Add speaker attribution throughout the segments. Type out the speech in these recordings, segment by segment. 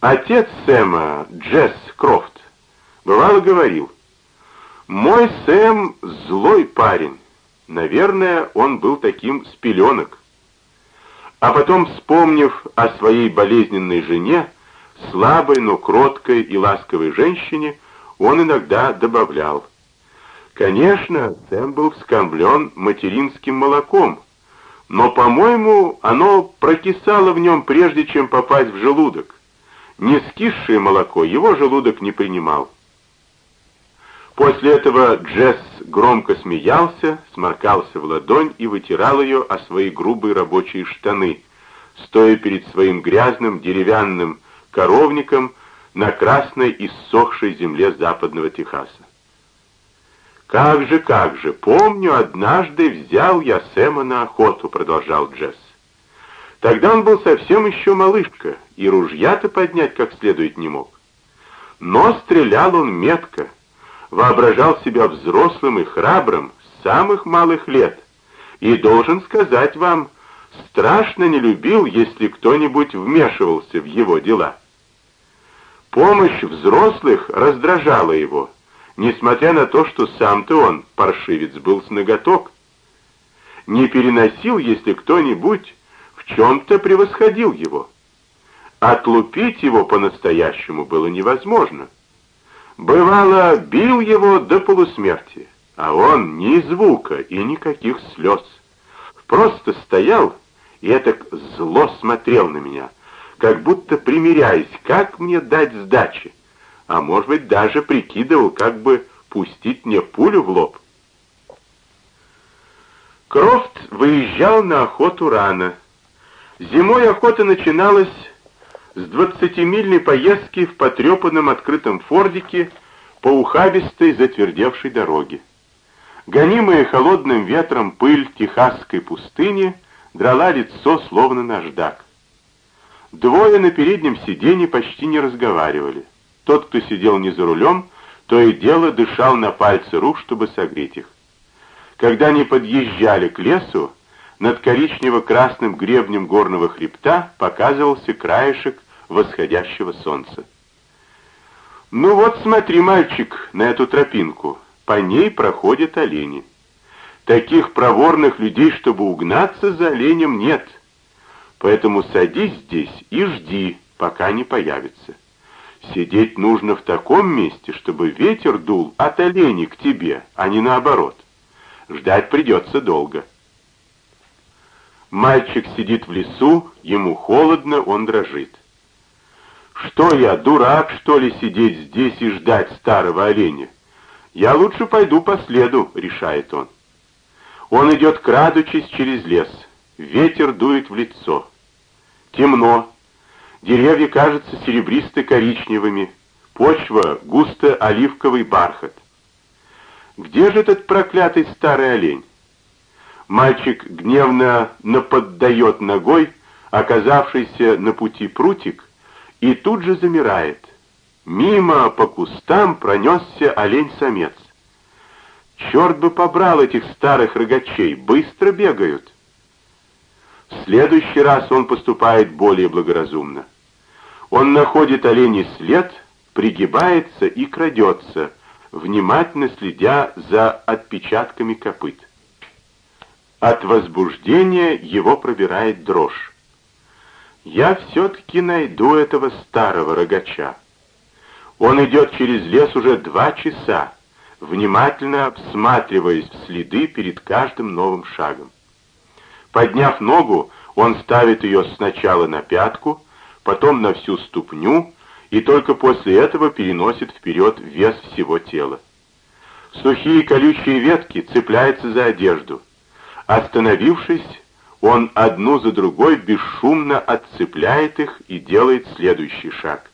Speaker 1: Отец Сэма, Джесс Крофт, бывало говорил, «Мой Сэм злой парень. Наверное, он был таким с пеленок». А потом, вспомнив о своей болезненной жене, слабой, но кроткой и ласковой женщине, он иногда добавлял, «Конечно, Сэм был вскормлен материнским молоком, но, по-моему, оно прокисало в нем, прежде чем попасть в желудок. Не скисшее молоко его желудок не принимал. После этого Джесс громко смеялся, сморкался в ладонь и вытирал ее о свои грубые рабочие штаны, стоя перед своим грязным деревянным коровником на красной иссохшей земле западного Техаса. «Как же, как же, помню, однажды взял я Сэма на охоту», — продолжал Джесс. Тогда он был совсем еще малышка, и ружья-то поднять как следует не мог. Но стрелял он метко, воображал себя взрослым и храбрым с самых малых лет, и, должен сказать вам, страшно не любил, если кто-нибудь вмешивался в его дела. Помощь взрослых раздражала его, несмотря на то, что сам-то он, паршивец, был с ноготок. Не переносил, если кто-нибудь чем-то превосходил его. Отлупить его по-настоящему было невозможно. Бывало, бил его до полусмерти, а он ни звука и никаких слез. Просто стоял и это зло смотрел на меня, как будто примиряясь, как мне дать сдачи, а может быть даже прикидывал, как бы пустить мне пулю в лоб. Крофт выезжал на охоту рано, Зимой охота начиналась с двадцатимильной поездки в потрепанном открытом фордике по ухабистой затвердевшей дороге. Гонимая холодным ветром пыль техасской пустыни драла лицо, словно наждак. Двое на переднем сиденье почти не разговаривали. Тот, кто сидел не за рулем, то и дело дышал на пальцы рук, чтобы согреть их. Когда они подъезжали к лесу, над коричнево-красным гребнем горного хребта показывался краешек восходящего солнца. «Ну вот смотри, мальчик, на эту тропинку. По ней проходят олени. Таких проворных людей, чтобы угнаться за оленем, нет. Поэтому садись здесь и жди, пока не появится. Сидеть нужно в таком месте, чтобы ветер дул от оленей к тебе, а не наоборот. Ждать придется долго». Мальчик сидит в лесу, ему холодно, он дрожит. «Что я, дурак, что ли, сидеть здесь и ждать старого оленя? Я лучше пойду по следу», — решает он. Он идет, крадучись через лес. Ветер дует в лицо. Темно. Деревья кажутся серебристо-коричневыми. Почва — густо-оливковый бархат. Где же этот проклятый старый олень? Мальчик гневно наподдает ногой оказавшийся на пути прутик и тут же замирает. Мимо по кустам пронесся олень-самец. Черт бы побрал этих старых рогачей, быстро бегают. В следующий раз он поступает более благоразумно. Он находит оленей след, пригибается и крадется, внимательно следя за отпечатками копыт. От возбуждения его пробирает дрожь. Я все-таки найду этого старого рогача. Он идет через лес уже два часа, внимательно всматриваясь в следы перед каждым новым шагом. Подняв ногу, он ставит ее сначала на пятку, потом на всю ступню, и только после этого переносит вперед вес всего тела. Сухие колючие ветки цепляются за одежду — Остановившись, он одну за другой бесшумно отцепляет их и делает следующий шаг.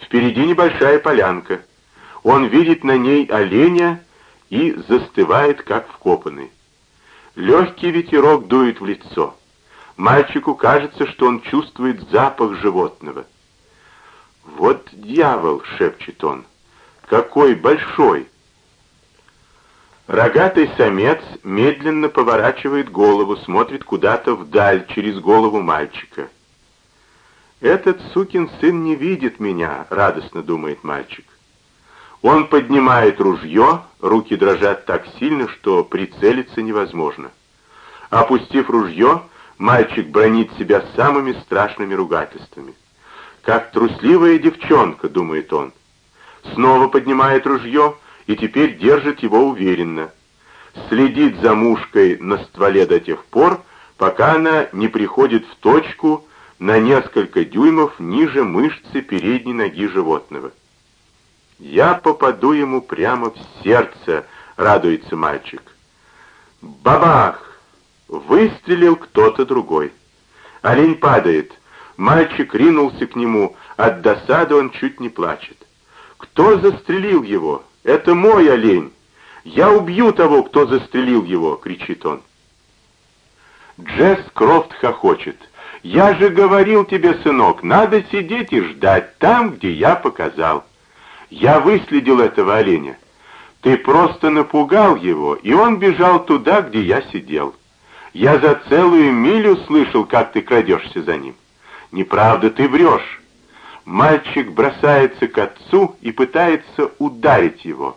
Speaker 1: Впереди небольшая полянка. Он видит на ней оленя и застывает, как вкопанный. Легкий ветерок дует в лицо. Мальчику кажется, что он чувствует запах животного. «Вот дьявол!» — шепчет он. «Какой большой!» Рогатый самец медленно поворачивает голову, смотрит куда-то вдаль через голову мальчика. «Этот сукин сын не видит меня», — радостно думает мальчик. Он поднимает ружье, руки дрожат так сильно, что прицелиться невозможно. Опустив ружье, мальчик бронит себя самыми страшными ругательствами. «Как трусливая девчонка», — думает он. Снова поднимает ружье и теперь держит его уверенно. Следит за мушкой на стволе до тех пор, пока она не приходит в точку на несколько дюймов ниже мышцы передней ноги животного. «Я попаду ему прямо в сердце», — радуется мальчик. «Бабах!» — выстрелил кто-то другой. Олень падает. Мальчик ринулся к нему. От досады он чуть не плачет. «Кто застрелил его? Это мой олень! Я убью того, кто застрелил его!» — кричит он. Джесс Крофт хохочет. «Я же говорил тебе, сынок, надо сидеть и ждать там, где я показал». Я выследил этого оленя. Ты просто напугал его, и он бежал туда, где я сидел. Я за целую милю слышал, как ты крадешься за ним. Неправда, ты врешь. Мальчик бросается к отцу и пытается ударить его.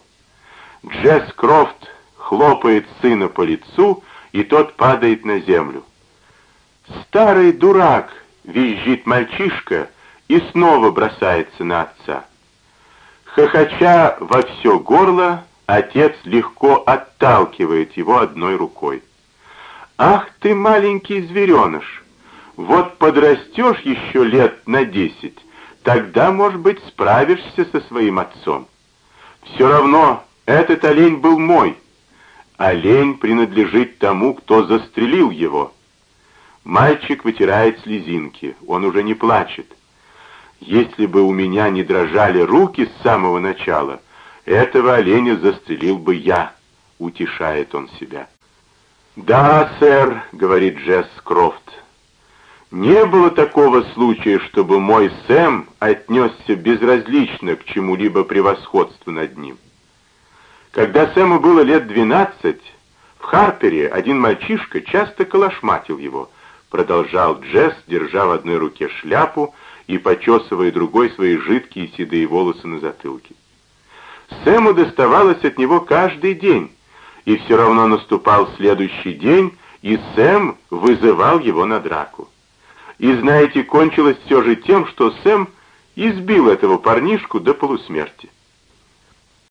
Speaker 1: Джесс Крофт хлопает сына по лицу, и тот падает на землю. «Старый дурак!» — визжит мальчишка и снова бросается на отца. Хохоча во все горло, отец легко отталкивает его одной рукой. «Ах ты, маленький звереныш! Вот подрастешь еще лет на десять, тогда, может быть, справишься со своим отцом. Все равно этот олень был мой. Олень принадлежит тому, кто застрелил его». Мальчик вытирает слезинки, он уже не плачет. Если бы у меня не дрожали руки с самого начала, этого оленя застрелил бы я, утешает он себя. «Да, сэр», — говорит Джесс Крофт, — «не было такого случая, чтобы мой Сэм отнесся безразлично к чему-либо превосходству над ним. Когда Сэму было лет двенадцать, в Харпере один мальчишка часто колошматил его, продолжал Джесс, держа в одной руке шляпу, и почесывая другой свои жидкие седые волосы на затылке. Сэму доставалось от него каждый день, и все равно наступал следующий день, и Сэм вызывал его на драку. И знаете, кончилось все же тем, что Сэм избил этого парнишку до полусмерти.